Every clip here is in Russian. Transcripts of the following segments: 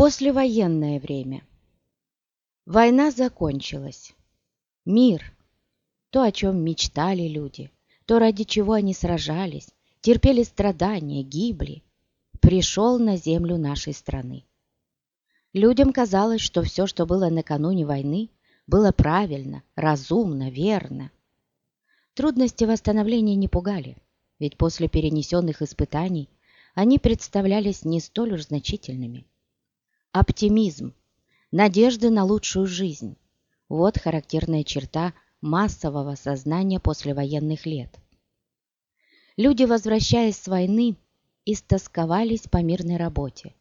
Послевоенное время. Война закончилась. Мир. То, о чем мечтали люди, то, ради чего они сражались, терпели страдания, гибли, пришел на землю нашей страны. Людям казалось, что все, что было накануне войны, было правильно, разумно, верно. Трудности восстановления не пугали, ведь после перенесенных испытаний они представлялись не столь уж значительными. Оптимизм, надежды на лучшую жизнь – вот характерная черта массового сознания послевоенных лет. Люди, возвращаясь с войны, истосковались по мирной работе,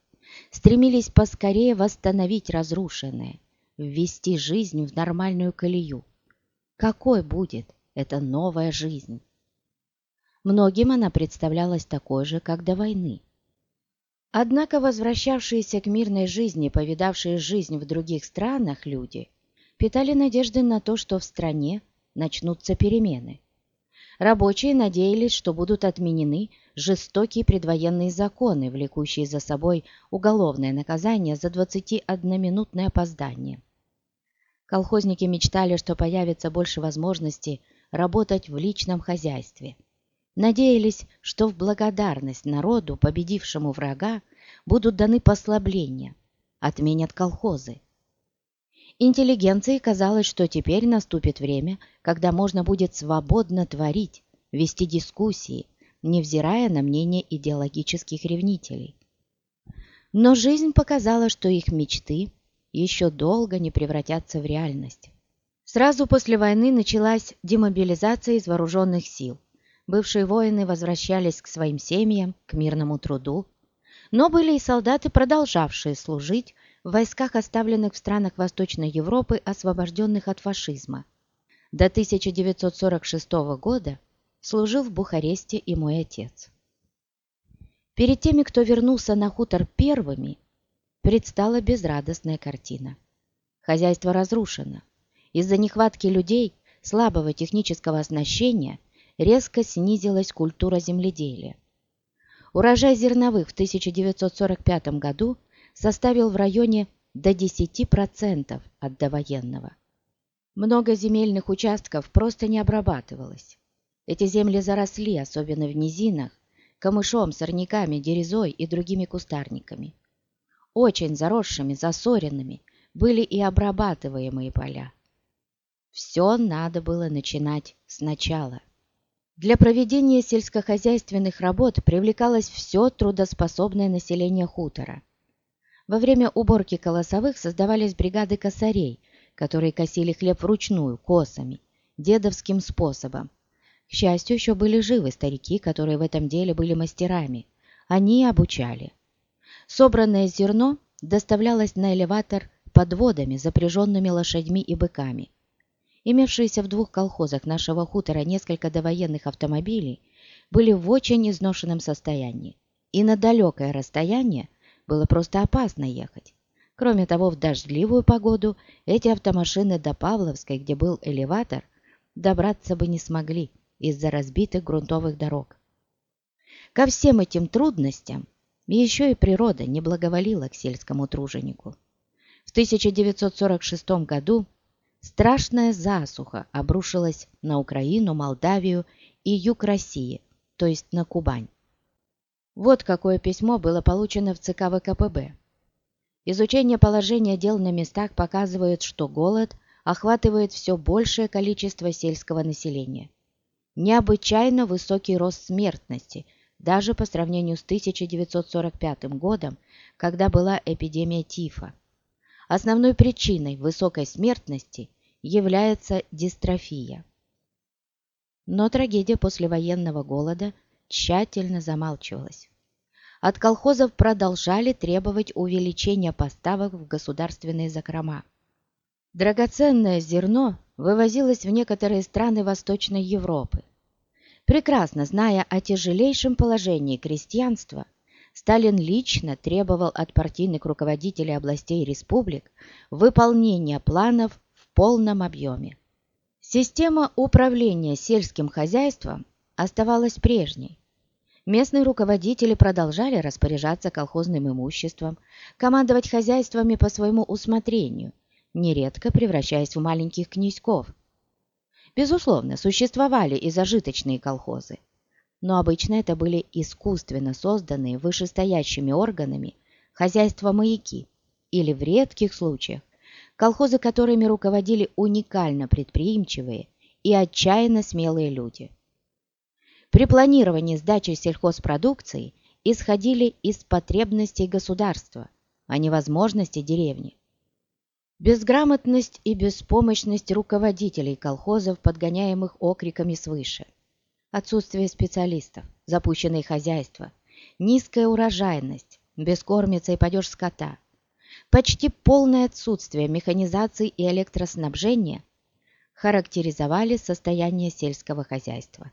стремились поскорее восстановить разрушенное, ввести жизнь в нормальную колею. Какой будет эта новая жизнь? Многим она представлялась такой же, как до войны. Однако возвращавшиеся к мирной жизни, повидавшие жизнь в других странах люди, питали надежды на то, что в стране начнутся перемены. Рабочие надеялись, что будут отменены жестокие предвоенные законы, влекущие за собой уголовное наказание за 21-минутное опоздание. Колхозники мечтали, что появится больше возможностей работать в личном хозяйстве – надеялись, что в благодарность народу, победившему врага, будут даны послабления, отменят колхозы. Интеллигенции казалось, что теперь наступит время, когда можно будет свободно творить, вести дискуссии, невзирая на мнение идеологических ревнителей. Но жизнь показала, что их мечты еще долго не превратятся в реальность. Сразу после войны началась демобилизация из вооруженных сил – Бывшие воины возвращались к своим семьям, к мирному труду, но были и солдаты, продолжавшие служить в войсках, оставленных в странах Восточной Европы, освобожденных от фашизма. До 1946 года служил в Бухаресте и мой отец. Перед теми, кто вернулся на хутор первыми, предстала безрадостная картина. Хозяйство разрушено. Из-за нехватки людей, слабого технического оснащения – резко снизилась культура земледелия. Урожай зерновых в 1945 году составил в районе до 10% от довоенного. Много земельных участков просто не обрабатывалось. Эти земли заросли, особенно в низинах, камышом, сорняками, дерезой и другими кустарниками. Очень заросшими, засоренными были и обрабатываемые поля. Все надо было начинать сначала. Для проведения сельскохозяйственных работ привлекалось все трудоспособное население хутора. Во время уборки колосовых создавались бригады косарей, которые косили хлеб вручную, косами, дедовским способом. К счастью, еще были живы старики, которые в этом деле были мастерами. Они обучали. Собранное зерно доставлялось на элеватор подводами, запряженными лошадьми и быками. Имевшиеся в двух колхозах нашего хутора несколько довоенных автомобилей были в очень изношенном состоянии, и на далекое расстояние было просто опасно ехать. Кроме того, в дождливую погоду эти автомашины до Павловской, где был элеватор, добраться бы не смогли из-за разбитых грунтовых дорог. Ко всем этим трудностям еще и природа не благоволила к сельскому труженику. В 1946 году Страшная засуха обрушилась на Украину, Молдавию и юг России, то есть на Кубань. Вот какое письмо было получено в ЦК ВКПБ. Изучение положения дел на местах показывает, что голод охватывает все большее количество сельского населения. Необычайно высокий рост смертности, даже по сравнению с 1945 годом, когда была эпидемия тифа. Основной причиной высокой смертности является дистрофия. Но трагедия послевоенного голода тщательно замалчивалась. От колхозов продолжали требовать увеличения поставок в государственные закрома. Драгоценное зерно вывозилось в некоторые страны Восточной Европы. Прекрасно зная о тяжелейшем положении крестьянства – Сталин лично требовал от партийных руководителей областей и республик выполнения планов в полном объеме. Система управления сельским хозяйством оставалась прежней. Местные руководители продолжали распоряжаться колхозным имуществом, командовать хозяйствами по своему усмотрению, нередко превращаясь в маленьких князьков. Безусловно, существовали и зажиточные колхозы, но обычно это были искусственно созданные вышестоящими органами хозяйства-маяки или в редких случаях колхозы, которыми руководили уникально предприимчивые и отчаянно смелые люди. При планировании сдачи сельхозпродукции исходили из потребностей государства, а не возможностей деревни. Безграмотность и беспомощность руководителей колхозов, подгоняемых окриками свыше. Отсутствие специалистов, запущенные хозяйства, низкая урожайность, бескормица и падеж скота – почти полное отсутствие механизации и электроснабжения характеризовали состояние сельского хозяйства.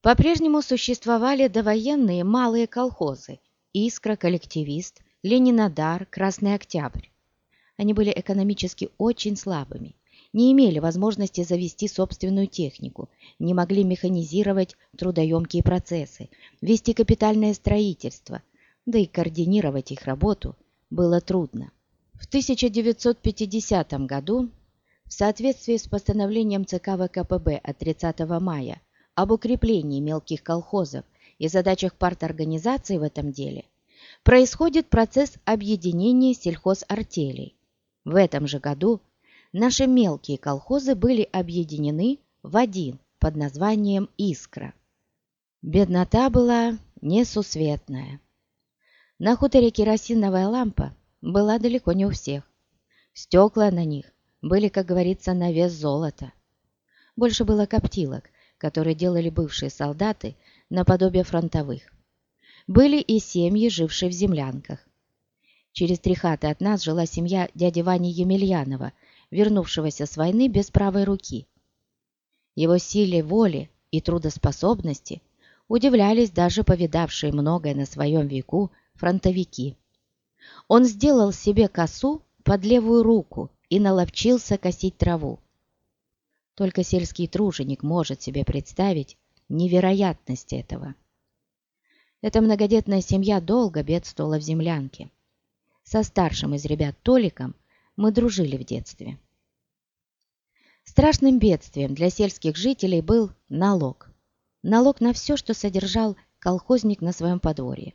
По-прежнему существовали довоенные малые колхозы «Искра», «Коллективист», «Ленинодар», «Красный Октябрь». Они были экономически очень слабыми, не имели возможности завести собственную технику, не могли механизировать трудоемкие процессы, вести капитальное строительство, да и координировать их работу было трудно. В 1950 году, в соответствии с постановлением ЦК ВКПБ от 30 мая об укреплении мелких колхозов и задачах парторганизации в этом деле, происходит процесс объединения сельхозартелей. В этом же году наши мелкие колхозы были объединены в один под названием «Искра». Беднота была несусветная. На хуторе керосиновая лампа была далеко не у всех. Стекла на них были, как говорится, на вес золота. Больше было коптилок, которые делали бывшие солдаты наподобие фронтовых. Были и семьи, жившие в землянках. Через три хаты от нас жила семья дяди Вани Емельянова, вернувшегося с войны без правой руки. Его силе воли и трудоспособности удивлялись даже повидавшие многое на своем веку фронтовики. Он сделал себе косу под левую руку и наловчился косить траву. Только сельский труженик может себе представить невероятность этого. Эта многодетная семья долго бедствовала в землянке. Со старшим из ребят Толиком мы дружили в детстве. Страшным бедствием для сельских жителей был налог. Налог на все, что содержал колхозник на своем подворье.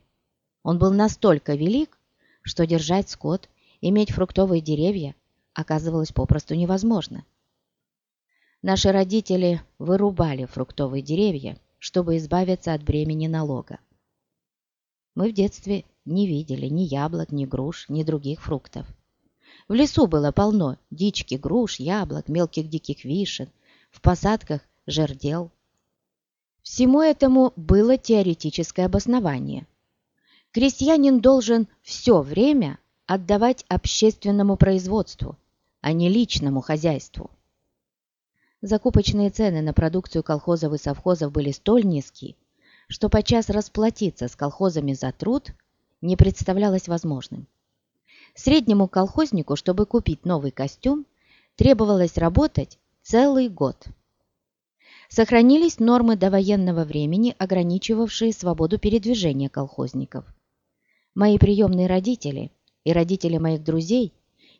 Он был настолько велик, что держать скот, иметь фруктовые деревья оказывалось попросту невозможно. Наши родители вырубали фруктовые деревья, чтобы избавиться от бремени налога. Мы в детстве не видели ни яблок, ни груш, ни других фруктов. В лесу было полно дички, груш, яблок, мелких диких вишен, в посадках жердел. Всему этому было теоретическое обоснование. Крестьянин должен все время отдавать общественному производству, а не личному хозяйству. Закупочные цены на продукцию колхозов и совхозов были столь низкие, что подчас расплатиться с колхозами за труд не представлялось возможным. Среднему колхознику, чтобы купить новый костюм, требовалось работать целый год. Сохранились нормы довоенного времени, ограничивавшие свободу передвижения колхозников – Мои приемные родители и родители моих друзей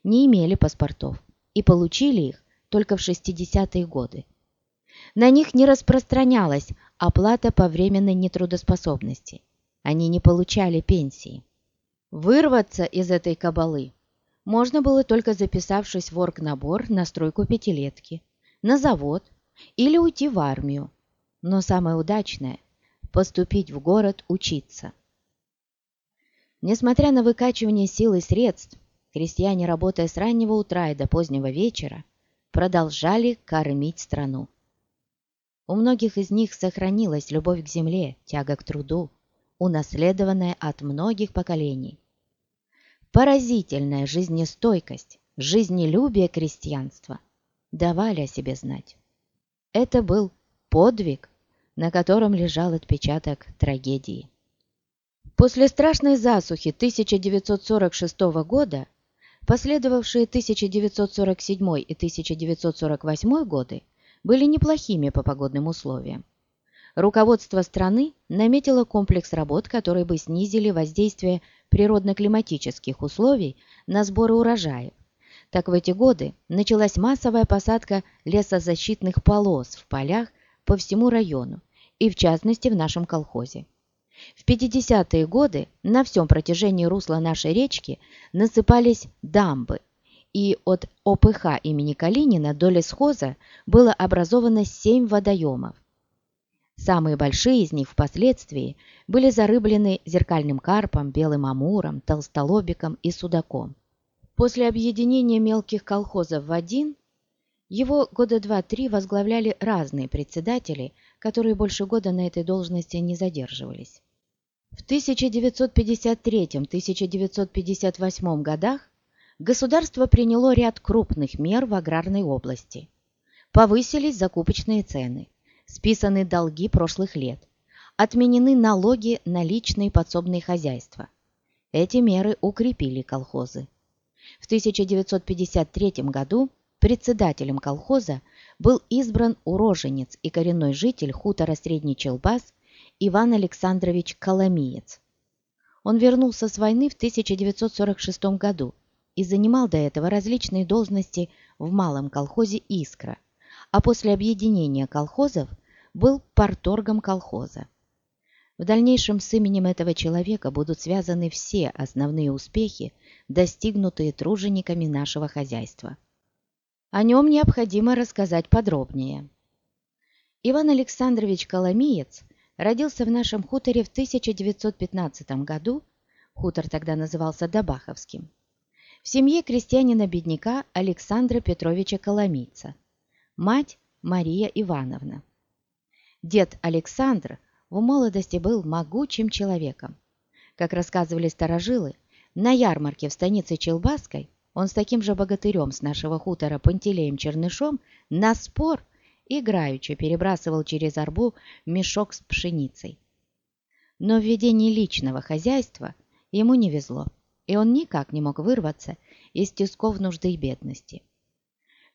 не имели паспортов и получили их только в 60-е годы. На них не распространялась оплата по временной нетрудоспособности. Они не получали пенсии. Вырваться из этой кабалы можно было только записавшись в оргнабор на стройку пятилетки, на завод или уйти в армию. Но самое удачное – поступить в город учиться – Несмотря на выкачивание сил и средств, крестьяне, работая с раннего утра и до позднего вечера, продолжали кормить страну. У многих из них сохранилась любовь к земле, тяга к труду, унаследованная от многих поколений. Поразительная жизнестойкость, жизнелюбие крестьянства давали о себе знать. Это был подвиг, на котором лежал отпечаток трагедии. После страшной засухи 1946 года, последовавшие 1947 и 1948 годы, были неплохими по погодным условиям. Руководство страны наметило комплекс работ, которые бы снизили воздействие природно-климатических условий на сборы урожаев. Так в эти годы началась массовая посадка лесозащитных полос в полях по всему району и в частности в нашем колхозе. В 50-е годы на всем протяжении русла нашей речки насыпались дамбы, и от ОПХ имени Калинина до лесхоза было образовано 7 водоемов. Самые большие из них впоследствии были зарыблены зеркальным карпом, белым амуром, толстолобиком и судаком. После объединения мелких колхозов в один, его года два-три возглавляли разные председатели, которые больше года на этой должности не задерживались. В 1953-1958 годах государство приняло ряд крупных мер в аграрной области. Повысились закупочные цены, списаны долги прошлых лет, отменены налоги на личные подсобные хозяйства. Эти меры укрепили колхозы. В 1953 году председателем колхоза был избран уроженец и коренной житель хутора Средний Челбас Иван Александрович Коломиец. Он вернулся с войны в 1946 году и занимал до этого различные должности в малом колхозе «Искра», а после объединения колхозов был парторгом колхоза. В дальнейшем с именем этого человека будут связаны все основные успехи, достигнутые тружениками нашего хозяйства. О нем необходимо рассказать подробнее. Иван Александрович Коломиец родился в нашем хуторе в 1915 году, хутор тогда назывался Добаховским, в семье крестьянина-бедняка Александра Петровича Коломийца, мать Мария Ивановна. Дед Александр в молодости был могучим человеком. Как рассказывали старожилы, на ярмарке в станице Челбаской он с таким же богатырем с нашего хутора Пантелеем Чернышом на спор играючи перебрасывал через арбу мешок с пшеницей. Но в ведении личного хозяйства ему не везло, и он никак не мог вырваться из тисков нужды и бедности.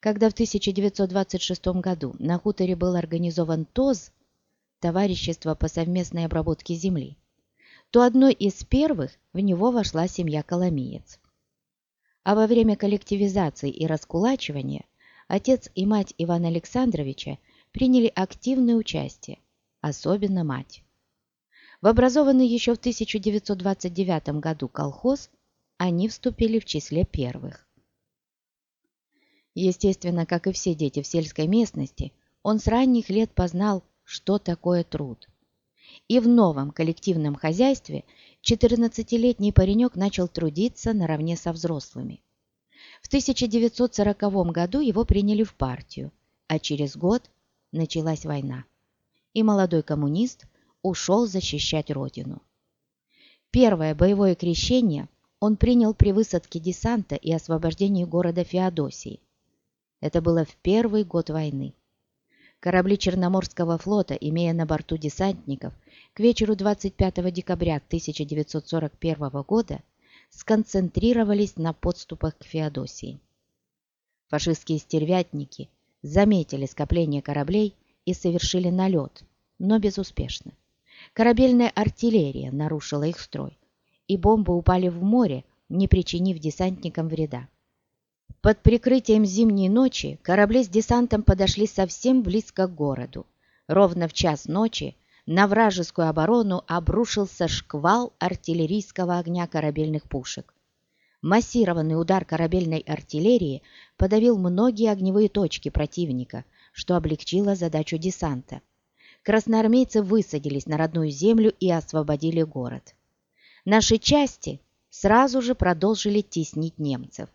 Когда в 1926 году на хуторе был организован ТОЗ, товарищество по совместной обработке земли, то одной из первых в него вошла семья Коломиец. А во время коллективизации и раскулачивания – отец и мать Ивана Александровича приняли активное участие, особенно мать. В образованный еще в 1929 году колхоз они вступили в числе первых. Естественно, как и все дети в сельской местности, он с ранних лет познал, что такое труд. И в новом коллективном хозяйстве 14-летний паренек начал трудиться наравне со взрослыми. В 1940 году его приняли в партию, а через год началась война. И молодой коммунист ушел защищать родину. Первое боевое крещение он принял при высадке десанта и освобождении города Феодосии. Это было в первый год войны. Корабли Черноморского флота, имея на борту десантников, к вечеру 25 декабря 1941 года сконцентрировались на подступах к Феодосии. Фашистские стервятники заметили скопление кораблей и совершили налет, но безуспешно. Корабельная артиллерия нарушила их строй, и бомбы упали в море, не причинив десантникам вреда. Под прикрытием зимней ночи корабли с десантом подошли совсем близко к городу. Ровно в час ночи на вражескую оборону обрушился шквал артиллерийского огня корабельных пушек. Массированный удар корабельной артиллерии подавил многие огневые точки противника, что облегчило задачу десанта. Красноармейцы высадились на родную землю и освободили город. Наши части сразу же продолжили теснить немцев.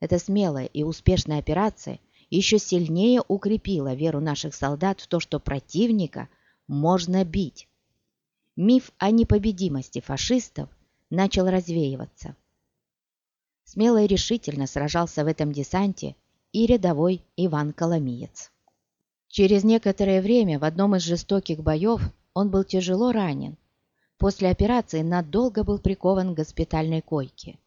Эта смелая и успешная операция еще сильнее укрепила веру наших солдат в то, что противника можно бить. Миф о непобедимости фашистов начал развеиваться. Смело и решительно сражался в этом десанте и рядовой Иван Коломиец. Через некоторое время в одном из жестоких боев он был тяжело ранен. После операции надолго был прикован к госпитальной койке.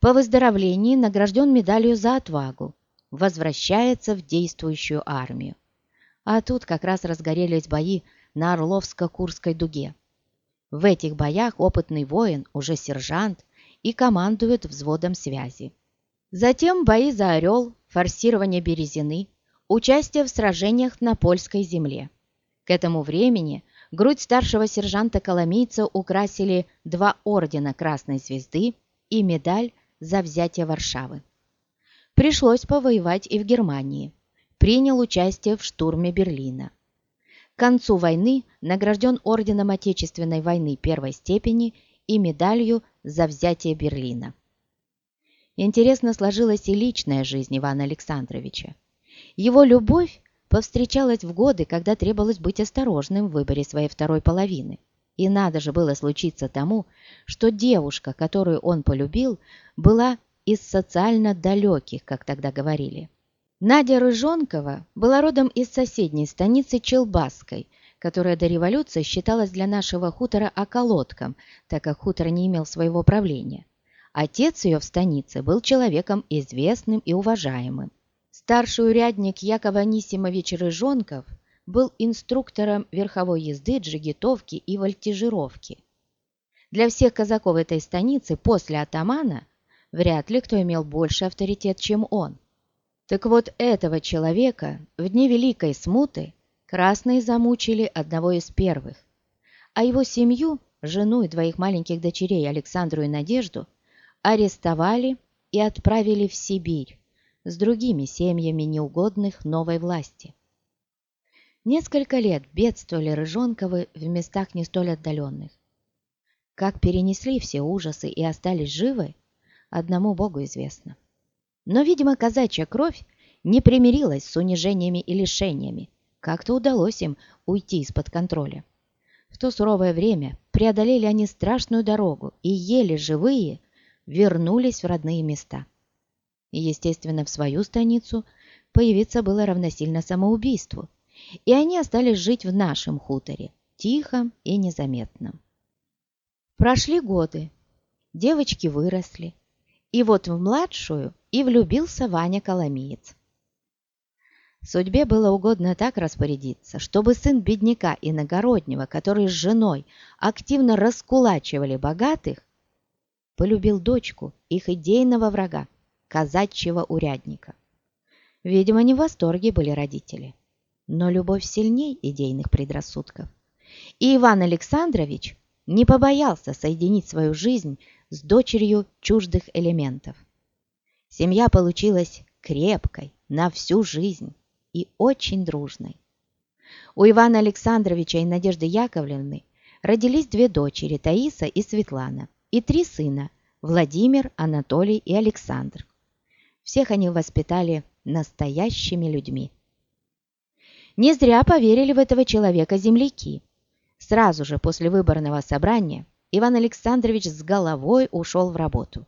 По выздоровлении награжден медалью за отвагу, возвращается в действующую армию. А тут как раз разгорелись бои на Орловско-Курской дуге. В этих боях опытный воин, уже сержант, и командует взводом связи. Затем бои за Орел, форсирование Березины, участие в сражениях на польской земле. К этому времени грудь старшего сержанта Коломийца украсили два ордена Красной Звезды и медаль за взятие Варшавы. Пришлось повоевать и в Германии. Принял участие в штурме Берлина. К концу войны награжден орденом Отечественной войны первой степени и медалью за взятие Берлина. Интересно сложилась и личная жизнь Ивана Александровича. Его любовь повстречалась в годы, когда требовалось быть осторожным в выборе своей второй половины. И надо же было случиться тому, что девушка, которую он полюбил, была из социально далеких, как тогда говорили. Надя Рыжонкова была родом из соседней станицы Челбасской, которая до революции считалась для нашего хутора околотком, так как хутор не имел своего правления. Отец ее в станице был человеком известным и уважаемым. Старший урядник Яков Анисимович Рыжонков был инструктором верховой езды, джигитовки и вольтижировки. Для всех казаков этой станицы после атамана вряд ли кто имел больше авторитет, чем он. Так вот этого человека в дни Великой Смуты красные замучили одного из первых, а его семью, жену и двоих маленьких дочерей Александру и Надежду, арестовали и отправили в Сибирь с другими семьями неугодных новой власти. Несколько лет бедствовали Рыжонковы в местах не столь отдаленных. Как перенесли все ужасы и остались живы, одному Богу известно. Но, видимо, казачья кровь не примирилась с унижениями и лишениями. Как-то удалось им уйти из-под контроля. В то суровое время преодолели они страшную дорогу и еле живые вернулись в родные места. Естественно, в свою станицу появиться было равносильно самоубийству, и они остались жить в нашем хуторе, тихо и незаметно. Прошли годы, девочки выросли, и вот в младшую и влюбился Ваня Коломиец. Судьбе было угодно так распорядиться, чтобы сын бедняка иногороднего, который с женой активно раскулачивали богатых, полюбил дочку их идейного врага, казачьего урядника. Видимо, не в восторге были родители, но любовь сильней идейных предрассудков. И Иван Александрович не побоялся соединить свою жизнь с дочерью чуждых элементов. Семья получилась крепкой на всю жизнь и очень дружной. У Ивана Александровича и Надежды Яковлевны родились две дочери, Таиса и Светлана – и три сына – Владимир, Анатолий и Александр. Всех они воспитали настоящими людьми. Не зря поверили в этого человека земляки. Сразу же после выборного собрания Иван Александрович с головой ушел в работу.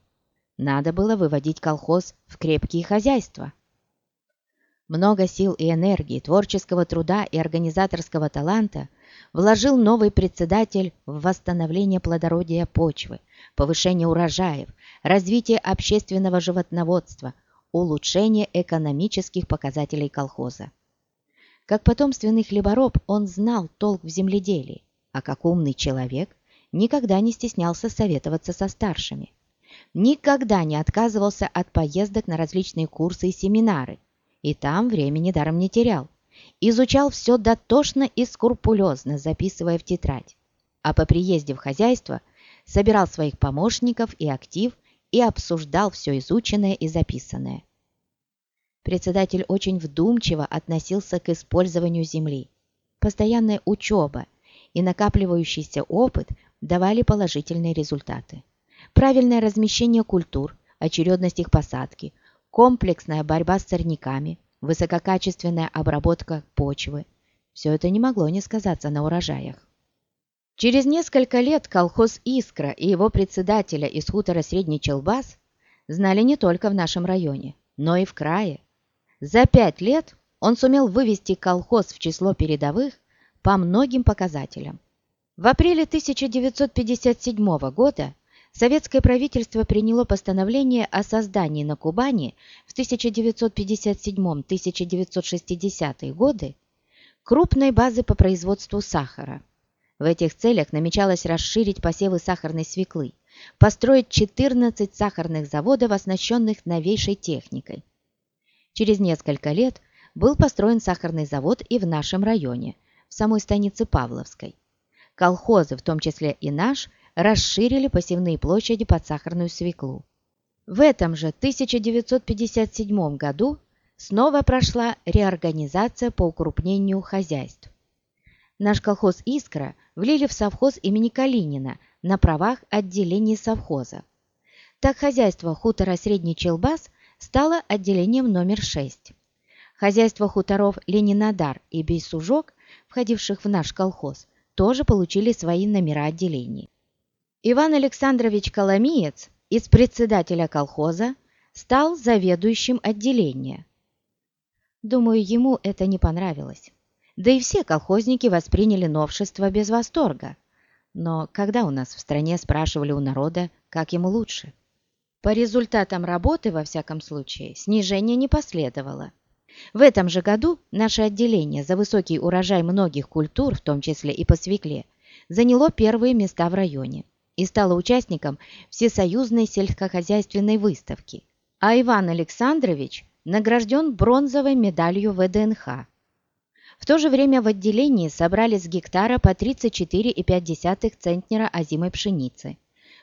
Надо было выводить колхоз в крепкие хозяйства. Много сил и энергии, творческого труда и организаторского таланта вложил новый председатель в восстановление плодородия почвы, повышение урожаев, развитие общественного животноводства, улучшение экономических показателей колхоза. Как потомственный хлебороб он знал толк в земледелии, а как умный человек никогда не стеснялся советоваться со старшими. Никогда не отказывался от поездок на различные курсы и семинары, и там времени даром не терял. Изучал все дотошно и скрупулезно, записывая в тетрадь. А по приезде в хозяйство собирал своих помощников и актив и обсуждал все изученное и записанное. Председатель очень вдумчиво относился к использованию земли. Постоянная учеба и накапливающийся опыт давали положительные результаты. Правильное размещение культур, очередность их посадки, комплексная борьба с сорняками, высококачественная обработка почвы. Все это не могло не сказаться на урожаях. Через несколько лет колхоз «Искра» и его председателя из хутора Средний Челбас знали не только в нашем районе, но и в крае. За пять лет он сумел вывести колхоз в число передовых по многим показателям. В апреле 1957 года советское правительство приняло постановление о создании на Кубани в 1957-1960 годы крупной базы по производству сахара. В этих целях намечалось расширить посевы сахарной свеклы, построить 14 сахарных заводов, оснащенных новейшей техникой. Через несколько лет был построен сахарный завод и в нашем районе, в самой станице Павловской. Колхозы, в том числе и наш, расширили посевные площади под сахарную свеклу. В этом же 1957 году снова прошла реорганизация по укрупнению хозяйств. Наш колхоз «Искра» влили в совхоз имени Калинина на правах отделения совхоза. Так хозяйство хутора Средний Челбас стало отделением номер 6. Хозяйство хуторов Ленинодар и Бейсужок, входивших в наш колхоз, тоже получили свои номера отделений. Иван Александрович Коломиец из председателя колхоза стал заведующим отделения – Думаю, ему это не понравилось. Да и все колхозники восприняли новшество без восторга. Но когда у нас в стране спрашивали у народа, как ему лучше? По результатам работы, во всяком случае, снижения не последовало. В этом же году наше отделение за высокий урожай многих культур, в том числе и по свекле, заняло первые места в районе и стало участником Всесоюзной сельскохозяйственной выставки. А Иван Александрович награжден бронзовой медалью ВДНХ. В то же время в отделении собрали с гектара по 34,5 центнера озимой пшеницы,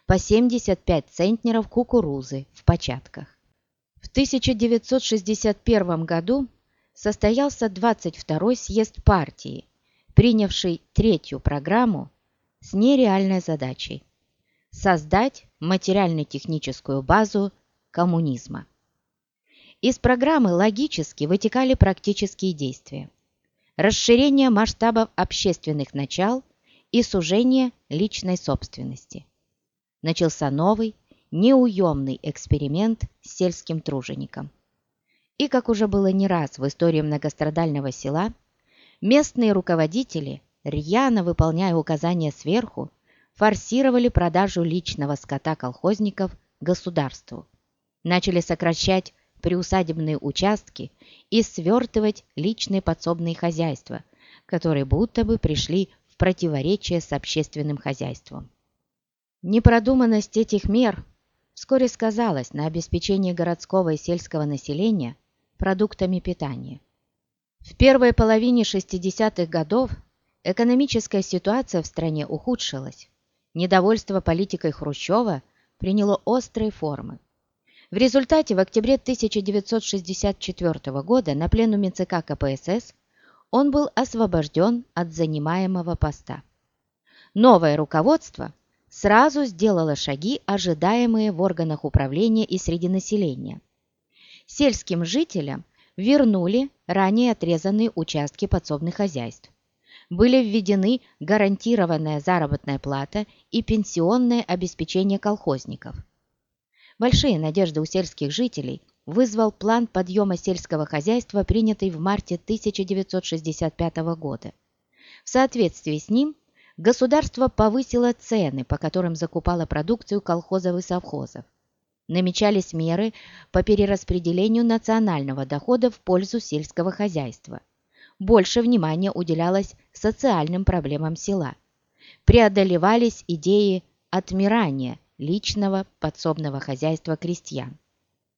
по 75 центнеров кукурузы в початках. В 1961 году состоялся 22-й съезд партии, принявший третью программу с нереальной задачей – создать материально-техническую базу коммунизма. Из программы логически вытекали практические действия. Расширение масштабов общественных начал и сужение личной собственности. Начался новый, неуемный эксперимент с сельским тружеником. И, как уже было не раз в истории многострадального села, местные руководители, рьяно выполняя указания сверху, форсировали продажу личного скота колхозников государству. Начали сокращать приусадебные участки и свертывать личные подсобные хозяйства, которые будто бы пришли в противоречие с общественным хозяйством. Непродуманность этих мер вскоре сказалась на обеспечении городского и сельского населения продуктами питания. В первой половине 60-х годов экономическая ситуация в стране ухудшилась. Недовольство политикой Хрущева приняло острые формы. В результате в октябре 1964 года на пленуме ЦК КПСС он был освобожден от занимаемого поста. Новое руководство сразу сделало шаги, ожидаемые в органах управления и среди населения. Сельским жителям вернули ранее отрезанные участки подсобных хозяйств. Были введены гарантированная заработная плата и пенсионное обеспечение колхозников – Большие надежды у сельских жителей вызвал план подъема сельского хозяйства, принятый в марте 1965 года. В соответствии с ним государство повысило цены, по которым закупало продукцию колхозов и совхозов. Намечались меры по перераспределению национального дохода в пользу сельского хозяйства. Больше внимания уделялось социальным проблемам села. Преодолевались идеи отмирания – личного подсобного хозяйства крестьян.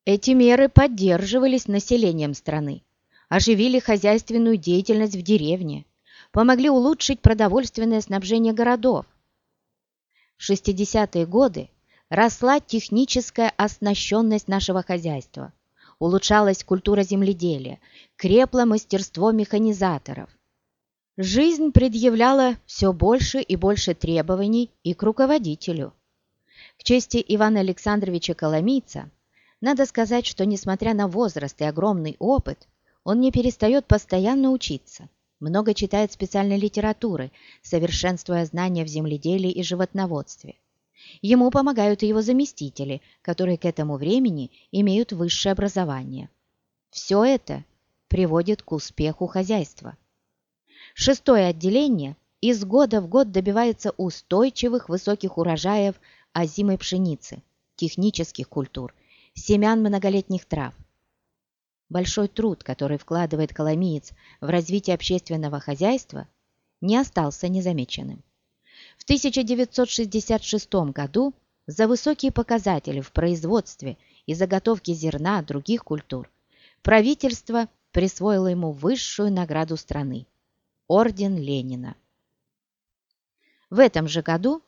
Эти меры поддерживались населением страны, оживили хозяйственную деятельность в деревне, помогли улучшить продовольственное снабжение городов. В 60-е годы росла техническая оснащенность нашего хозяйства, улучшалась культура земледелия, крепло мастерство механизаторов. Жизнь предъявляла все больше и больше требований и к руководителю – к чести Ивана Александровича Коломийца, надо сказать, что, несмотря на возраст и огромный опыт, он не перестает постоянно учиться, много читает специальной литературы, совершенствуя знания в земледелии и животноводстве. Ему помогают и его заместители, которые к этому времени имеют высшее образование. Все это приводит к успеху хозяйства. Шестое отделение из года в год добивается устойчивых высоких урожаев озимой пшеницы, технических культур, семян многолетних трав. Большой труд, который вкладывает коломиец в развитие общественного хозяйства, не остался незамеченным. В 1966 году за высокие показатели в производстве и заготовке зерна других культур правительство присвоило ему высшую награду страны – Орден Ленина. В этом же году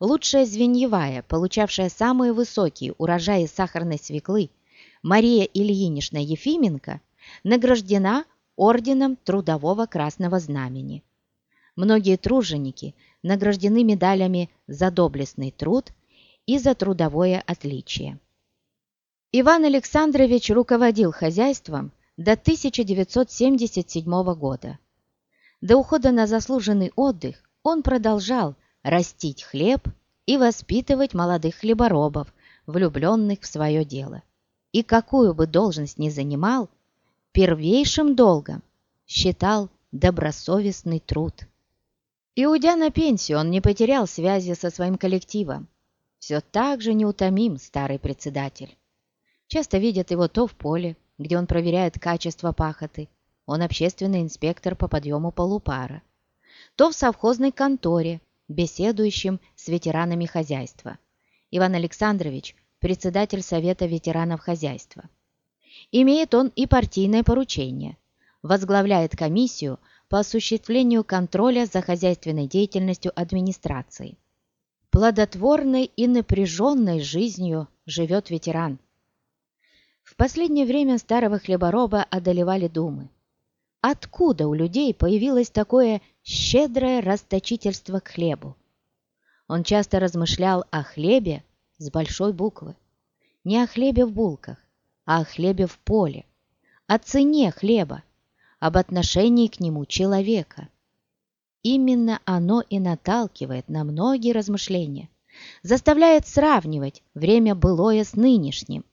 лучшая звеньевая, получавшая самые высокие урожаи сахарной свеклы, Мария Ильинична Ефименко, награждена Орденом Трудового Красного Знамени. Многие труженики награждены медалями за доблестный труд и за трудовое отличие. Иван Александрович руководил хозяйством до 1977 года. До ухода на заслуженный отдых он продолжал растить хлеб и воспитывать молодых хлеборобов, влюбленных в свое дело. И какую бы должность ни занимал, первейшим долгом считал добросовестный труд. И уйдя на пенсию, он не потерял связи со своим коллективом. Все так же неутомим старый председатель. Часто видят его то в поле, где он проверяет качество пахоты, он общественный инспектор по подъему полупара, то в совхозной конторе, беседующим с ветеранами хозяйства. Иван Александрович – председатель Совета ветеранов хозяйства. Имеет он и партийное поручение. Возглавляет комиссию по осуществлению контроля за хозяйственной деятельностью администрации. Плодотворной и напряженной жизнью живет ветеран. В последнее время старого хлебороба одолевали думы. Откуда у людей появилось такое щедрое расточительство к хлебу? Он часто размышлял о хлебе с большой буквы. Не о хлебе в булках, а о хлебе в поле, о цене хлеба, об отношении к нему человека. Именно оно и наталкивает на многие размышления, заставляет сравнивать время былое с нынешним,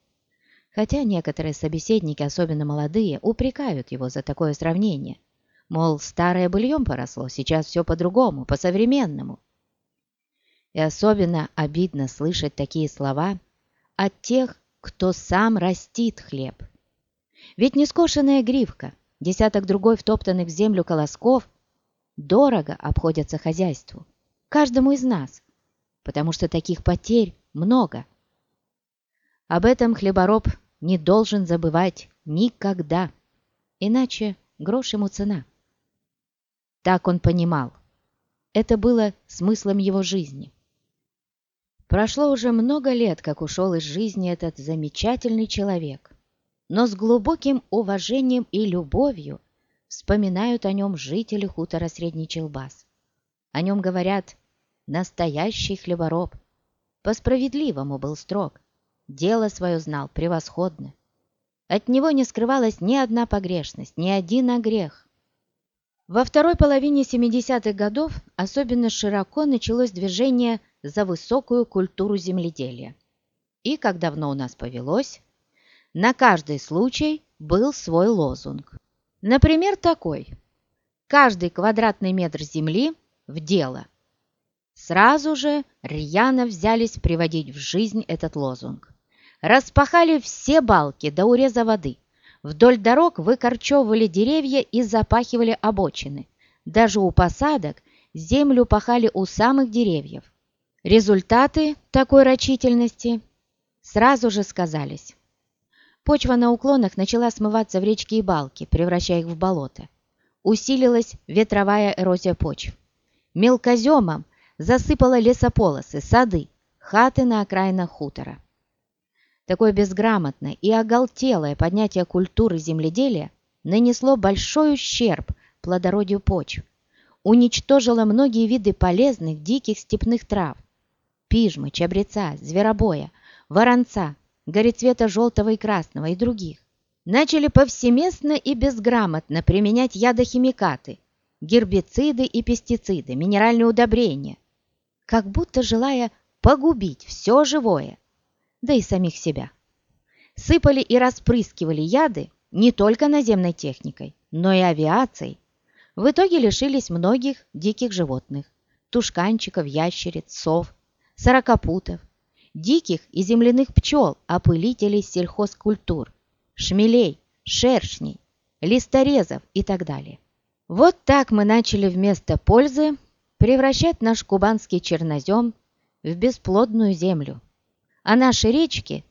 хотя некоторые собеседники, особенно молодые, упрекают его за такое сравнение. Мол, старое быльем поросло, сейчас все по-другому, по-современному. И особенно обидно слышать такие слова от тех, кто сам растит хлеб. Ведь нескошенная гривка, десяток другой втоптанных в землю колосков дорого обходятся хозяйству, каждому из нас, потому что таких потерь много. Об этом хлебороб не должен забывать никогда, иначе грош ему цена. Так он понимал. Это было смыслом его жизни. Прошло уже много лет, как ушел из жизни этот замечательный человек, но с глубоким уважением и любовью вспоминают о нем жители хутора Средний Челбас. О нем говорят «настоящий хлебороб». По-справедливому был строг, дело свое знал превосходно. От него не скрывалась ни одна погрешность, ни один огрех. Во второй половине 70-х годов особенно широко началось движение за высокую культуру земледелия. И, как давно у нас повелось, на каждый случай был свой лозунг. Например, такой «Каждый квадратный метр земли в дело». Сразу же рьяно взялись приводить в жизнь этот лозунг. Распахали все балки до уреза воды. Вдоль дорог выкорчевывали деревья и запахивали обочины. Даже у посадок землю пахали у самых деревьев. Результаты такой рачительности сразу же сказались. Почва на уклонах начала смываться в речки и балки, превращая их в болото. Усилилась ветровая эрозия почв. Мелкоземом засыпала лесополосы, сады, хаты на окраинах хутора. Такое безграмотное и оголтелое поднятие культуры земледелия нанесло большой ущерб плодородию почв, уничтожило многие виды полезных диких степных трав, пижмы, чабреца, зверобоя, воронца, горецвета желтого и красного и других. Начали повсеместно и безграмотно применять ядохимикаты, гербициды и пестициды, минеральные удобрения, как будто желая погубить все живое – да и самих себя. Сыпали и распрыскивали яды не только наземной техникой, но и авиацией. В итоге лишились многих диких животных – тушканчиков, ящериц, сов, сорокопутов, диких и земляных пчел, опылителей сельхозкультур, шмелей, шершней, листорезов и так далее. Вот так мы начали вместо пользы превращать наш кубанский чернозем в бесплодную землю, а наши речки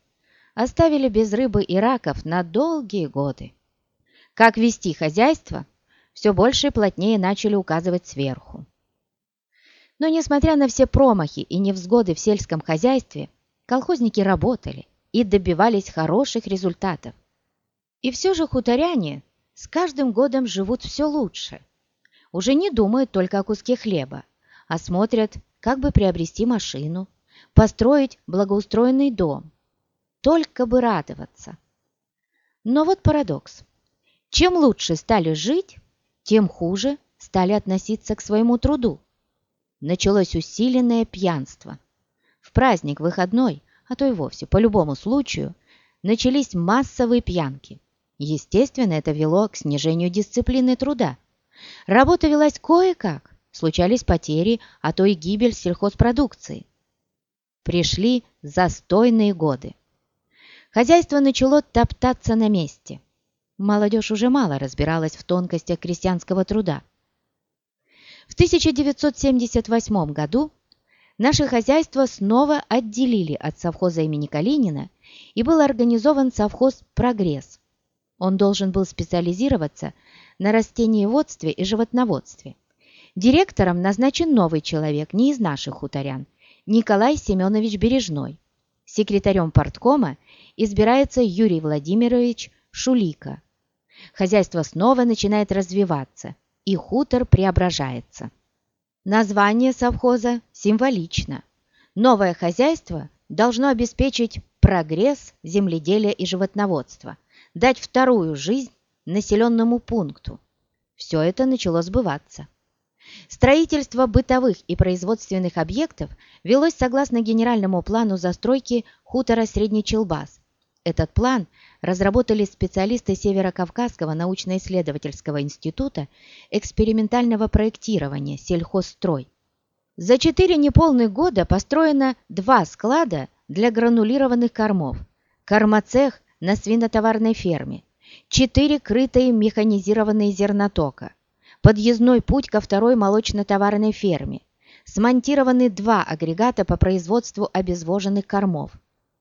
оставили без рыбы и раков на долгие годы. Как вести хозяйство, все больше и плотнее начали указывать сверху. Но несмотря на все промахи и невзгоды в сельском хозяйстве, колхозники работали и добивались хороших результатов. И все же хуторяне с каждым годом живут все лучше. Уже не думают только о куске хлеба, а смотрят, как бы приобрести машину, построить благоустроенный дом. Только бы радоваться. Но вот парадокс. Чем лучше стали жить, тем хуже стали относиться к своему труду. Началось усиленное пьянство. В праздник выходной, а то и вовсе по любому случаю, начались массовые пьянки. Естественно, это вело к снижению дисциплины труда. Работа велась кое-как, случались потери, а то и гибель сельхозпродукции. Пришли застойные годы. Хозяйство начало топтаться на месте. Молодежь уже мало разбиралась в тонкостях крестьянского труда. В 1978 году наше хозяйство снова отделили от совхоза имени Калинина и был организован совхоз «Прогресс». Он должен был специализироваться на растениеводстве и животноводстве. Директором назначен новый человек, не из наших хуторян, Николай Семенович Бережной. Секретарем порткома избирается Юрий Владимирович Шулика. Хозяйство снова начинает развиваться, и хутор преображается. Название совхоза символично. Новое хозяйство должно обеспечить прогресс земледелия и животноводства, дать вторую жизнь населенному пункту. Все это начало сбываться. Строительство бытовых и производственных объектов велось согласно генеральному плану застройки хутора Средний Челбас. Этот план разработали специалисты Северо-Кавказского научно-исследовательского института экспериментального проектирования «Сельхозстрой». За четыре неполных года построено два склада для гранулированных кормов, кормоцех на свинотоварной ферме, четыре крытые механизированные зернотока, подъездной путь ко второй молочно-товарной ферме, смонтированы два агрегата по производству обезвоженных кормов.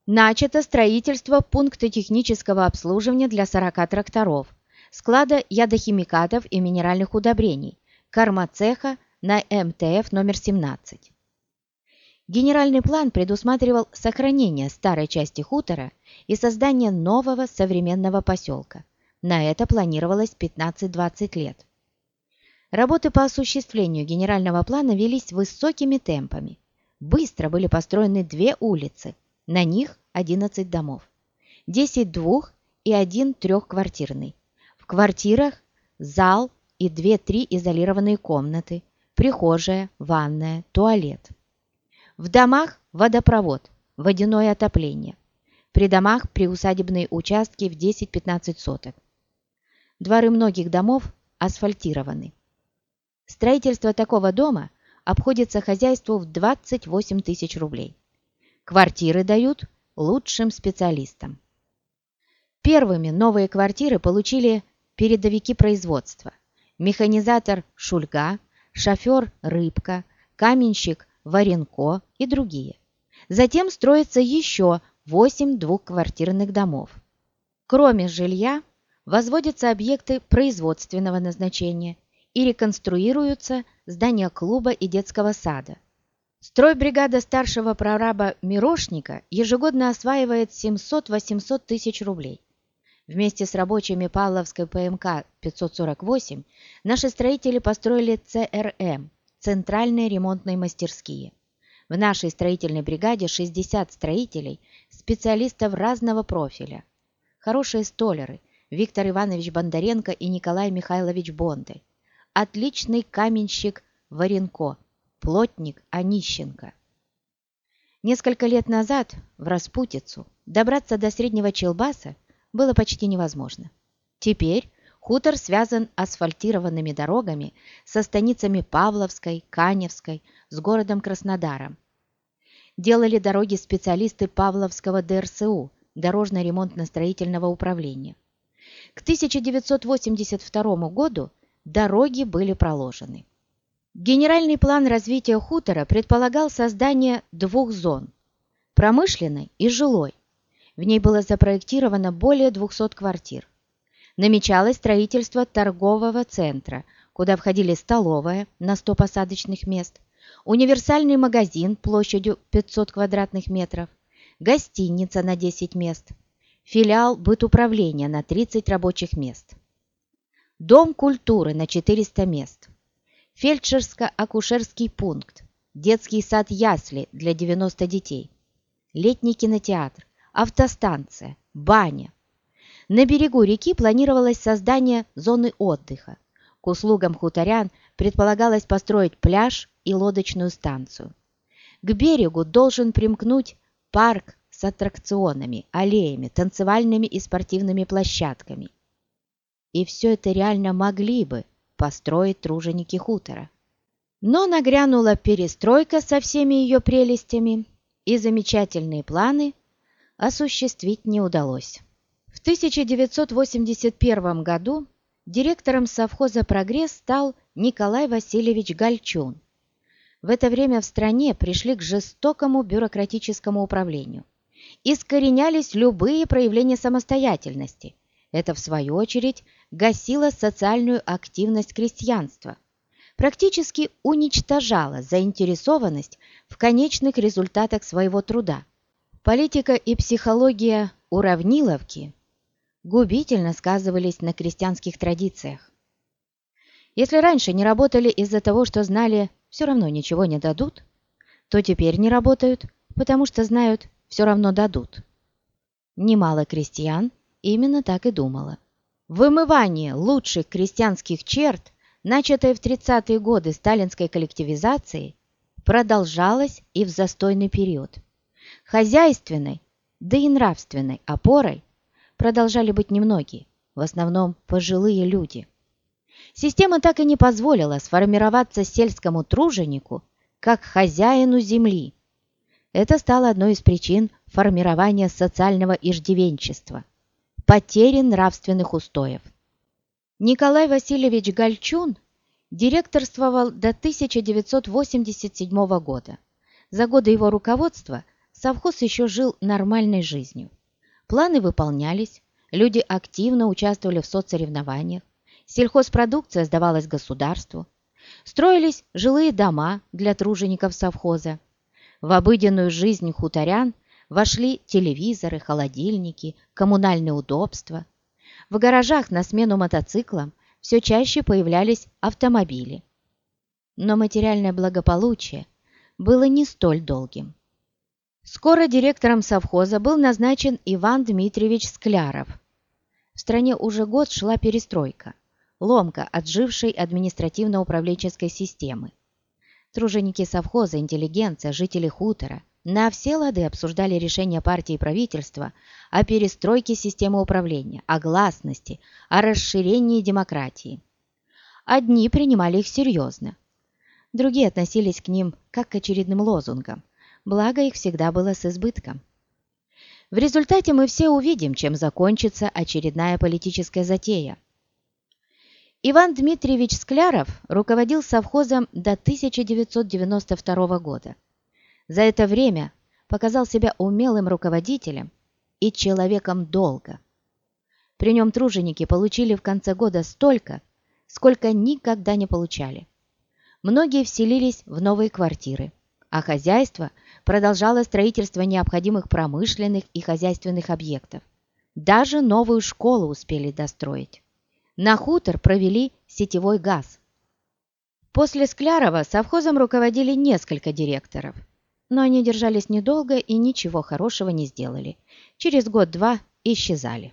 Начато строительство пункта технического обслуживания для 40 тракторов, склада ядохимикатов и минеральных удобрений, кормоцеха на МТФ номер 17. Генеральный план предусматривал сохранение старой части хутора и создание нового современного поселка. На это планировалось 15-20 лет. Работы по осуществлению генерального плана велись высокими темпами. Быстро были построены две улицы, на них 11 домов. 10 двух- и один трехквартирный. В квартирах зал и 2-3 изолированные комнаты, прихожая, ванная, туалет. В домах водопровод, водяное отопление. При домах приусадебные участки в 10-15 соток. Дворы многих домов асфальтированы. Строительство такого дома обходится хозяйству в 28 тысяч рублей. Квартиры дают лучшим специалистам. Первыми новые квартиры получили передовики производства. Механизатор Шульга, шофер Рыбка, каменщик Варенко и другие. Затем строится еще 8 двухквартирных домов. Кроме жилья, возводятся объекты производственного назначения и реконструируются здания клуба и детского сада. Стройбригада старшего прораба Мирошника ежегодно осваивает 700-800 тысяч рублей. Вместе с рабочими Павловской ПМК 548 наши строители построили ЦРМ центральные ремонтные мастерские. В нашей строительной бригаде 60 строителей, специалистов разного профиля. Хорошие столеры Виктор Иванович Бондаренко и Николай Михайлович Бондарь. Отличный каменщик Варенко, плотник Онищенко. Несколько лет назад, в Распутицу, добраться до Среднего Челбаса было почти невозможно. Теперь Хутор связан асфальтированными дорогами со станицами Павловской, Каневской, с городом Краснодаром. Делали дороги специалисты Павловского ДРСУ, Дорожно-ремонтно-строительного управления. К 1982 году дороги были проложены. Генеральный план развития хутора предполагал создание двух зон – промышленной и жилой. В ней было запроектировано более 200 квартир. Намечалось строительство торгового центра, куда входили столовая на 100 посадочных мест, универсальный магазин площадью 500 квадратных метров, гостиница на 10 мест, филиал бытуправления на 30 рабочих мест, дом культуры на 400 мест, фельдшерско-акушерский пункт, детский сад-ясли для 90 детей, летний кинотеатр, автостанция, баня. На берегу реки планировалось создание зоны отдыха. К услугам хуторян предполагалось построить пляж и лодочную станцию. К берегу должен примкнуть парк с аттракционами, аллеями, танцевальными и спортивными площадками. И все это реально могли бы построить труженики хутора. Но нагрянула перестройка со всеми ее прелестями, и замечательные планы осуществить не удалось. В 1981 году директором совхоза «Прогресс» стал Николай Васильевич Гальчун, в это время в стране пришли к жестокому бюрократическому управлению. Искоренялись любые проявления самостоятельности. Это, в свою очередь, гасило социальную активность крестьянства. Практически уничтожало заинтересованность в конечных результатах своего труда. Политика и психология уравниловки губительно сказывались на крестьянских традициях. Если раньше не работали из-за того, что знали все равно ничего не дадут, то теперь не работают, потому что знают, все равно дадут. Немало крестьян именно так и думало. Вымывание лучших крестьянских черт, начатое в 30-е годы сталинской коллективизации, продолжалось и в застойный период. Хозяйственной, да и нравственной опорой продолжали быть немногие, в основном пожилые люди – Система так и не позволила сформироваться сельскому труженику как хозяину земли. Это стало одной из причин формирования социального иждивенчества, потери нравственных устоев. Николай Васильевич Гальчун директорствовал до 1987 года. За годы его руководства совхоз еще жил нормальной жизнью. Планы выполнялись, люди активно участвовали в соцсоревнованиях, Сельхозпродукция сдавалась государству. Строились жилые дома для тружеников совхоза. В обыденную жизнь хуторян вошли телевизоры, холодильники, коммунальные удобства. В гаражах на смену мотоциклам все чаще появлялись автомобили. Но материальное благополучие было не столь долгим. Скоро директором совхоза был назначен Иван Дмитриевич Скляров. В стране уже год шла перестройка – ломка отжившей административно-управленческой системы. Труженики совхоза, интеллигенция, жители хутора на все лады обсуждали решения партии и правительства о перестройке системы управления, о гласности, о расширении демократии. Одни принимали их серьезно, другие относились к ним как к очередным лозунгам, благо их всегда было с избытком. В результате мы все увидим, чем закончится очередная политическая затея – Иван Дмитриевич Скляров руководил совхозом до 1992 года. За это время показал себя умелым руководителем и человеком долга. При нем труженики получили в конце года столько, сколько никогда не получали. Многие вселились в новые квартиры, а хозяйство продолжало строительство необходимых промышленных и хозяйственных объектов. Даже новую школу успели достроить. На хутор провели сетевой газ. После Склярова совхозом руководили несколько директоров, но они держались недолго и ничего хорошего не сделали. Через год-два исчезали.